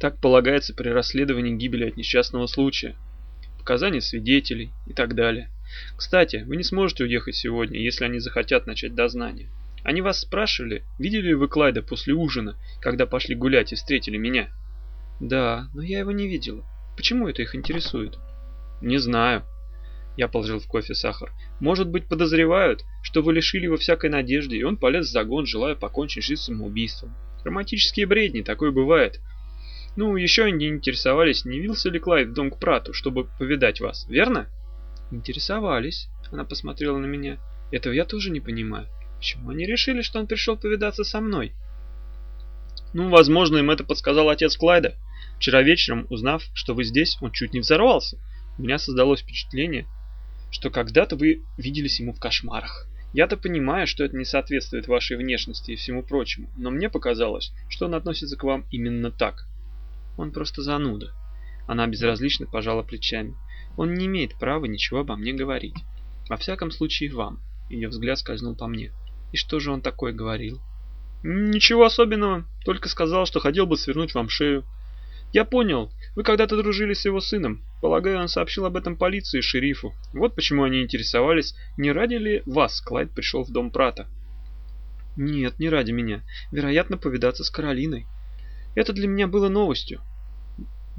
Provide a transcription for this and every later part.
Так полагается при расследовании гибели от несчастного случая. Показания свидетелей и так далее. Кстати, вы не сможете уехать сегодня, если они захотят начать дознание. Они вас спрашивали, видели ли вы Клайда после ужина, когда пошли гулять и встретили меня? Да, но я его не видела. Почему это их интересует? Не знаю. Я положил в кофе сахар. Может быть, подозревают, что вы лишили его всякой надежды, и он полез в загон, желая покончить жизнь самоубийством. Романтические бредни, такое бывает. Ну, еще они интересовались, не явился ли Клайд в дом к Прату, чтобы повидать вас, верно? Интересовались. Она посмотрела на меня. Этого я тоже не понимаю. Почему они решили, что он пришел повидаться со мной? Ну, возможно, им это подсказал отец Клайда. Вчера вечером, узнав, что вы здесь, он чуть не взорвался. У меня создалось впечатление, что когда-то вы виделись ему в кошмарах. Я-то понимаю, что это не соответствует вашей внешности и всему прочему, но мне показалось, что он относится к вам именно так. Он просто зануда. Она безразлично пожала плечами. Он не имеет права ничего обо мне говорить. Во всяком случае, вам. Ее взгляд скользнул по мне. И что же он такое говорил? Ничего особенного, только сказал, что хотел бы свернуть вам шею. Я понял, вы когда-то дружили с его сыном. Полагаю, он сообщил об этом полиции и шерифу. Вот почему они интересовались, не ради ли вас Клайд пришел в дом Прата. Нет, не ради меня. Вероятно, повидаться с Каролиной. Это для меня было новостью.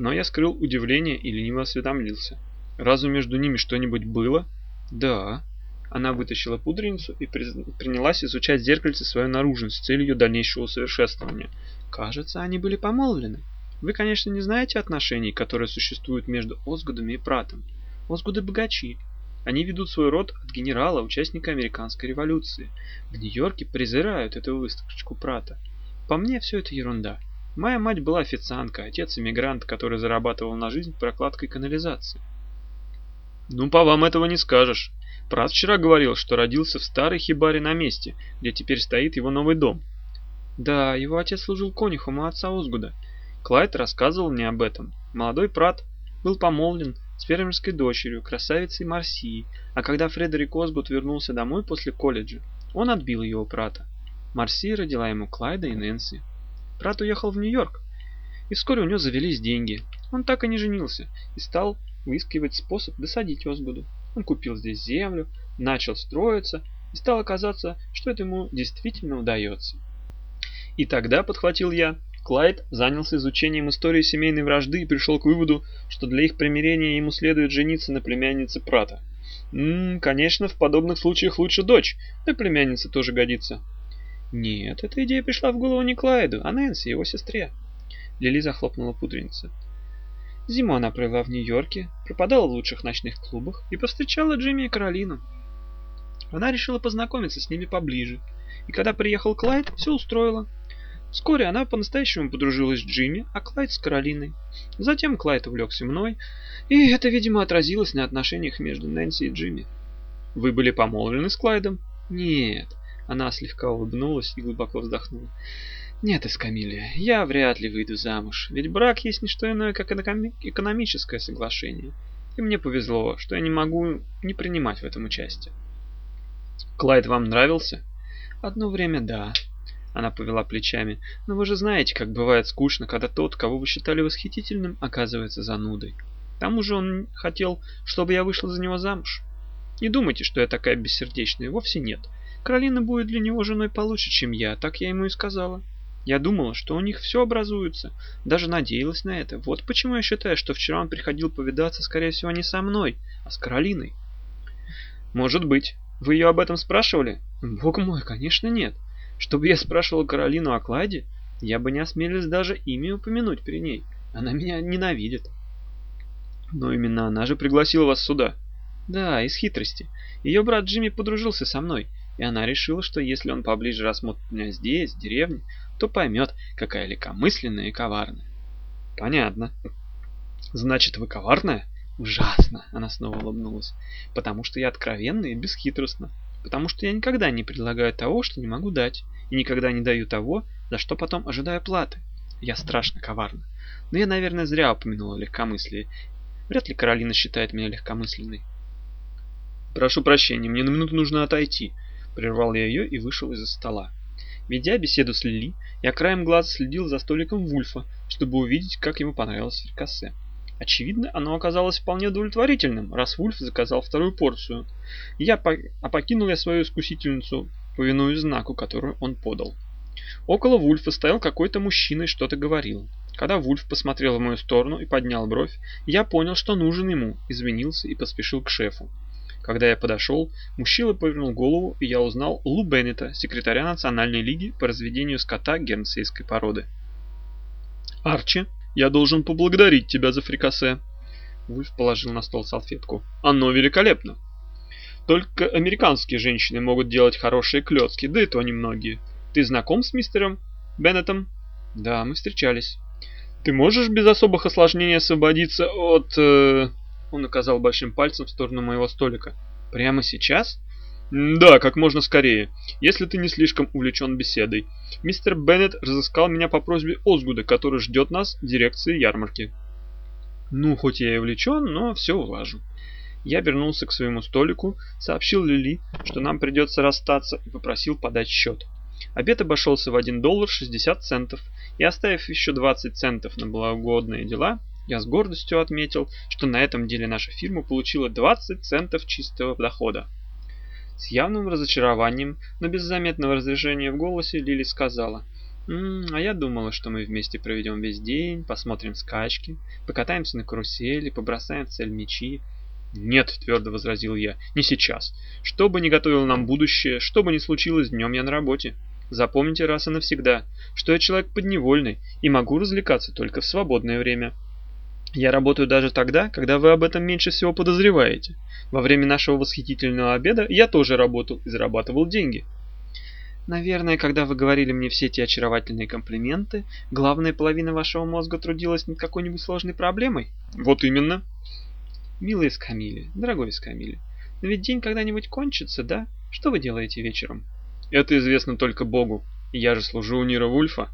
Но я скрыл удивление и лениво осведомлился. Разве между ними что-нибудь было? Да. Она вытащила пудреницу и принялась изучать зеркальце свою наружность с целью дальнейшего усовершенствования. Кажется, они были помолвлены. Вы, конечно, не знаете отношений, которые существуют между Озгудами и Пратом. Озгуды богачи. Они ведут свой род от генерала, участника американской революции. В Нью-Йорке презирают эту выставочку Прата. По мне, все это ерунда. Моя мать была официантка, отец иммигрант, который зарабатывал на жизнь прокладкой канализации. Ну, по вам этого не скажешь. Прат вчера говорил, что родился в старой хибаре на месте, где теперь стоит его новый дом. Да, его отец служил конюхом у отца Озгуда. Клайд рассказывал мне об этом. Молодой Прат был помолвлен с фермерской дочерью, красавицей Марсией, а когда Фредерик Озгуд вернулся домой после колледжа, он отбил ее у Прата. Марсия родила ему Клайда и Нэнси. Прат уехал в Нью-Йорк, и вскоре у него завелись деньги. Он так и не женился и стал выискивать способ досадить Озгуду. Он купил здесь землю, начал строиться, и стало казаться, что это ему действительно удается. И тогда, подхватил я, Клайд занялся изучением истории семейной вражды и пришел к выводу, что для их примирения ему следует жениться на племяннице Прата. Ммм, конечно, в подобных случаях лучше дочь, но племянница тоже годится. Нет, эта идея пришла в голову не Клайду, а Нэнси, его сестре. Лили захлопнула пудреница. Зиму она провела в Нью-Йорке, пропадала в лучших ночных клубах и повстречала Джимми и Каролину. Она решила познакомиться с ними поближе, и когда приехал Клайд, все устроила. Вскоре она по-настоящему подружилась с Джимми, а Клайд с Каролиной. Затем Клайд увлекся мной, и это, видимо, отразилось на отношениях между Нэнси и Джимми. Вы были помолвлены с Клайдом? Нет. Она слегка улыбнулась и глубоко вздохнула. Нет, Эскамилия, я вряд ли выйду замуж, ведь брак есть не что иное, как экономическое соглашение. И мне повезло, что я не могу не принимать в этом участие. Клайд вам нравился? Одно время да, она повела плечами. «Но вы же знаете, как бывает скучно, когда тот, кого вы считали восхитительным, оказывается занудой. К тому же он хотел, чтобы я вышла за него замуж. Не думайте, что я такая бессердечная, вовсе нет. Каролина будет для него женой получше, чем я, так я ему и сказала. Я думала, что у них все образуется, даже надеялась на это. Вот почему я считаю, что вчера он приходил повидаться, скорее всего, не со мной, а с Каролиной. Может быть. Вы ее об этом спрашивали? Бог мой, конечно, нет. Чтобы я спрашивал Каролину о Кладе, я бы не осмелился даже имя упомянуть при ней. Она меня ненавидит. Но именно она же пригласила вас сюда. Да, из хитрости. Ее брат Джимми подружился со мной, и она решила, что если он поближе рассмотрит меня здесь, в деревне, то поймет, какая легкомысленная и коварная. Понятно. Значит, вы коварная? Ужасно, она снова улыбнулась. Потому что я откровенна и бесхитростна. Потому что я никогда не предлагаю того, что не могу дать, и никогда не даю того, за что потом ожидаю платы. Я страшно коварна. Но я, наверное, зря упомянула легкомыслие. Вряд ли Каролина считает меня легкомысленной. «Прошу прощения, мне на минуту нужно отойти», — прервал я ее и вышел из-за стола. Ведя беседу с Лили, я краем глаз следил за столиком Вульфа, чтобы увидеть, как ему понравилось фрикасе. Очевидно, оно оказалось вполне удовлетворительным, раз Вульф заказал вторую порцию. Я по... А покинул я свою искусительницу, повинуясь знаку, который он подал. Около Вульфа стоял какой-то мужчина и что-то говорил. Когда Вульф посмотрел в мою сторону и поднял бровь, я понял, что нужен ему, извинился и поспешил к шефу. Когда я подошел, мужчина повернул голову, и я узнал Лу Беннета, секретаря Национальной лиги по разведению скота гернсейской породы. «Арчи, я должен поблагодарить тебя за фрикасе». Вульф положил на стол салфетку. «Оно великолепно!» «Только американские женщины могут делать хорошие клетки, да и то немногие. Ты знаком с мистером Беннетом?» «Да, мы встречались». «Ты можешь без особых осложнений освободиться от...» э... Он указал большим пальцем в сторону моего столика. «Прямо сейчас?» «Да, как можно скорее, если ты не слишком увлечен беседой. Мистер Беннет разыскал меня по просьбе Озгуда, который ждет нас в дирекции ярмарки». «Ну, хоть я и увлечен, но все улажу». Я вернулся к своему столику, сообщил Лили, что нам придется расстаться, и попросил подать счет. Обед обошелся в 1 доллар 60 центов, и оставив еще 20 центов на благогодные дела, я с гордостью отметил, что на этом деле наша фирма получила 20 центов чистого дохода. С явным разочарованием, но без заметного раздражения в голосе Лили сказала, «М -м, «А я думала, что мы вместе проведем весь день, посмотрим скачки, покатаемся на карусели, побросаем в цель мечи». «Нет», — твердо возразил я, — «не сейчас. Что бы ни готовило нам будущее, что бы ни случилось, днем я на работе. Запомните раз и навсегда, что я человек подневольный и могу развлекаться только в свободное время. Я работаю даже тогда, когда вы об этом меньше всего подозреваете. Во время нашего восхитительного обеда я тоже работал и зарабатывал деньги. Наверное, когда вы говорили мне все эти очаровательные комплименты, главная половина вашего мозга трудилась над какой-нибудь сложной проблемой? Вот именно. Милый Эскамили, дорогой Эскамили, но ведь день когда-нибудь кончится, да? Что вы делаете вечером? Это известно только Богу. Я же служу у Нира Вульфа.